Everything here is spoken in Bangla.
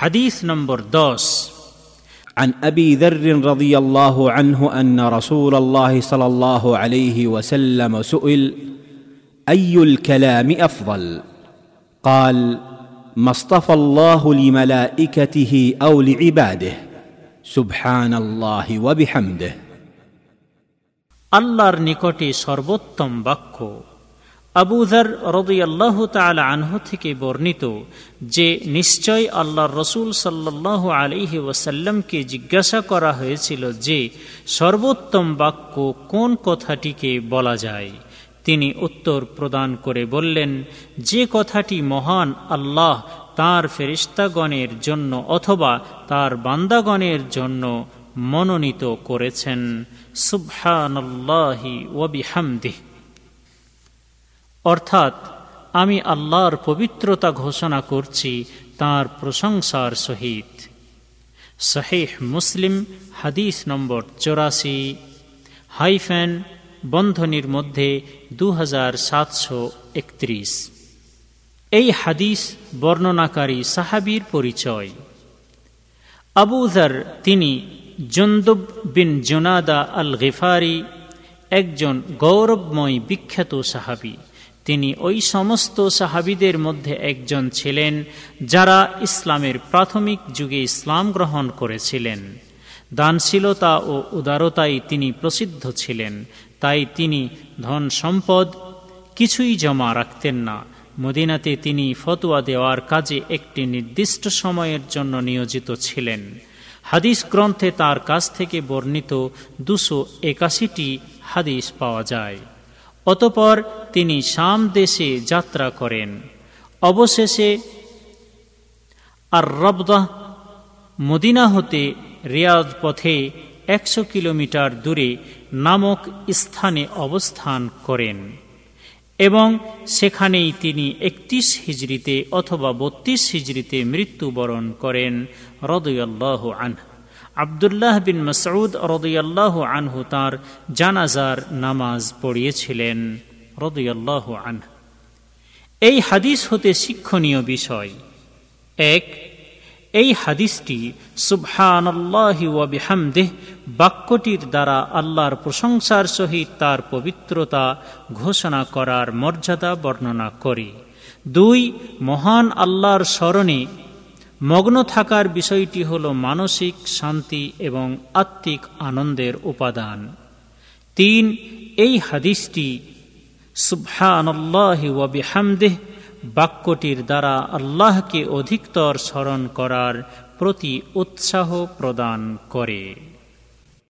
হাদিস নম্বর দশ عن ابي ذر رضي الله عنه ان رسول الله صلى الله عليه وسلم سئل اي الكلام افضل قال ما اصطفى الله لملائكته او لعباده سبحان الله وبحمده আল্লাহর নিকটে সর্বোত্তম বাক্য আবুধার রদিয়াল্লাহ তালা আনহ থেকে বর্ণিত যে নিশ্চয় আল্লাহ রসুল সাল্লাহ আলিহি ওয়াসাল্লামকে জিজ্ঞাসা করা হয়েছিল যে সর্বোত্তম বাক্য কোন কথাটিকে বলা যায়। তিনি উত্তর প্রদান করে বললেন, যে কথাটি মহান আল্লাহ তার ফেরিস্তাগণের জন্য অথবা তার বান্দাগণের জন্য মনোনীত করেছেন। সুবহানাল্লাহি ওয়াবিহামদিহ অর্থাৎ আমি আল্লাহর পবিত্রতা ঘোষণা করছি তার প্রশংসার সহিত। শহেহ মুসলিম হাদিস নম্বর চৌরাশি, হাইফেন বন্ধনীর মধ্যে দু হাজার সাতশো একত্রিশ। এই হাদিস বর্ণনাকারী সাহাবির পরিচয়। আবুজার তিনি জন্দুব বিন জোনাদা আল গেফারি একজন গৌরবময় বিখ্যাত সাহাবি। তিনি ওই সমস্ত সাহাবিদের মধ্যে একজন ছিলেন যারা ইসলামের প্রাথমিক যুগে ইসলাম গ্রহণ করেছিলেন। দানশীলতা ও উদারতায় তিনি প্রসিদ্ধ ছিলেন, তাই তিনি ধন সম্পদ কিছুই জমা রাখতেন না। মদিনাতে তিনি ফতোয়া দেওয়ার কাজে একটি নির্দিষ্ট সময়ের জন্য নিয়োজিত ছিলেন। হাদিস গ্রন্থে তার কাছ থেকে বর্ণিত দুশো একাশিটি হাদিস পাওয়া যায়। অতপর তিনি শাম দেশে যাত্রা করেন। অবশেষে আর রবদাহ মদিনা হতে রিয়াজ পথে একশো কিলোমিটার দূরে নামক স্থানে অবস্থান করেন এবং সেখানেই তিনি একত্রিশ হিজড়িতে অথবা বত্রিশ হিজড়িতে মৃত্যুবরণ করেন, রদয়াল্লাহ আনহ। আবদুল্লাহ বিন মসউদ রদয়াল্লাহ আনহু তাঁর জানাজার নামাজ পড়িয়েছিলেন, রদয়াল্লাহ আনহ। এই হাদিস হতে শিক্ষণীয় বিষয়। এক, এই হাদিসটি সুবহানাল্লাহি বাক্যটির দ্বারা আল্লাহর প্রশংসার সহিত তার পবিত্রতা ঘোষণা করার মর্যাদা বর্ণনা করে। দুই, মহান আল্লাহর স্মরণে মগ্ন থাকার বিষয়টি হল মানসিক শান্তি এবং আত্মিক আনন্দের উপাদান। তিন, এই হাদিসটি সুবহানাল্লাহি বাক্যটির দ্বারা আল্লাহকে অধিকতর স্মরণ করার প্রতি উৎসাহ প্রদান করে।